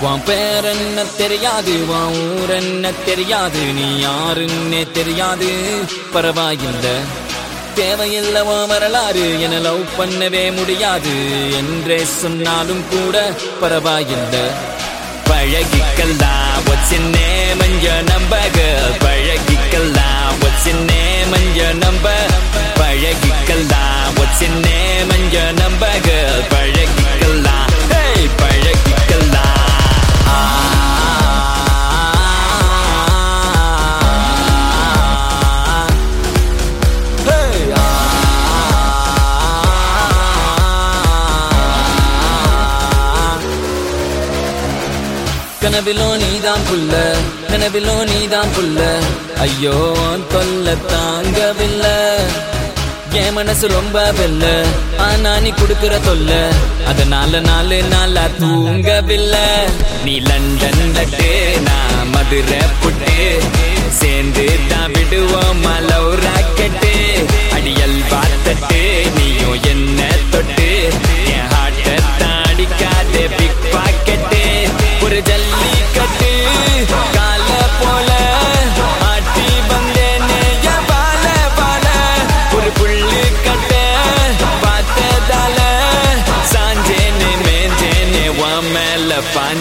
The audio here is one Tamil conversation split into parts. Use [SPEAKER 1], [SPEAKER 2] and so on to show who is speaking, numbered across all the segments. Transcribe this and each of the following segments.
[SPEAKER 1] உன் பேர் என்ன தெரியாது உன் ஊர் என்ன தெரியாது நீ யாருன்னே தெரியாது. பரவாயில்ல தேவையில்லை உன் வரலாறு என லவ் பண்ணவே முடியாது. என்றே சொன்னாலும் கூட பரவாயில்லை. பழகிக்கலாம் what's your name and your number girl பழகிக்கலாம் what's your name and your number கனவிலோ நீதான் புல்ல கனவிலோ நீதான் புல்ல. ஐயோ தொல்ல தாங்கவில்லை. என் மனசு ரொம்ப வெல்ல ஆனா நீ குடுக்கிற தொல்ல. அதனால நாலு நாளா தூங்கவில்லை. நீ லண்டன் லட்டு நான் மதுரை புட்டு. சேர்ந்து தான் விடுவோம் மலவு smell of fun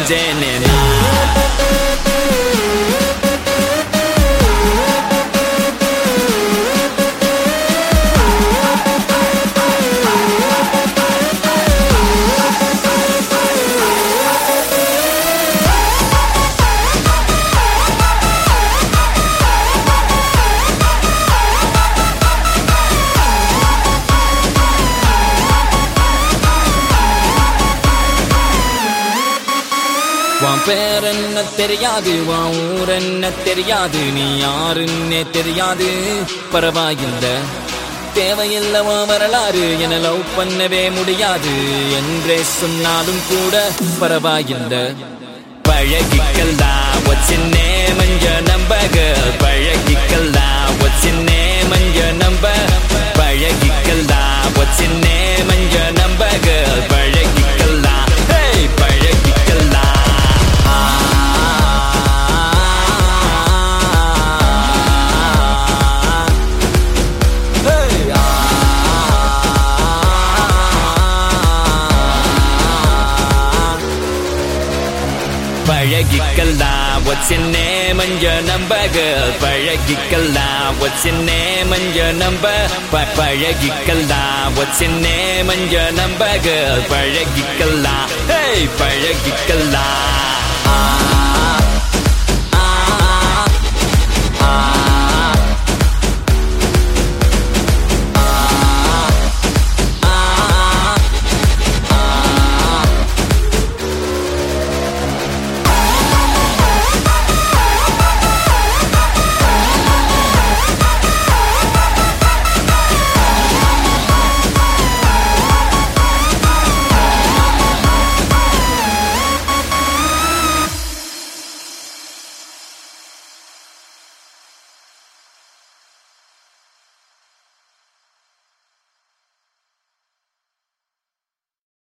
[SPEAKER 1] வான் பேர் என்ன தெரியாது வான் ஊர் என்ன தெரியாது நீ யாருன்னே தெரியாது. பரவாயில்லை தேவையில்லை உன் வரலாறு என லவ் பண்ணவே முடியாது. என்றே சொன்னாலும் கூட பரவாயில்லை. பழகிக்கல் தான் your name and your number girl பழகிக்கலாம் what's your name and your number girl பழகிக்கலாம் what's your name and your number ப- பழகிக்கலாம் what's your name and your number girl பழகிக்கலாம் hey பழகிக்கலாம்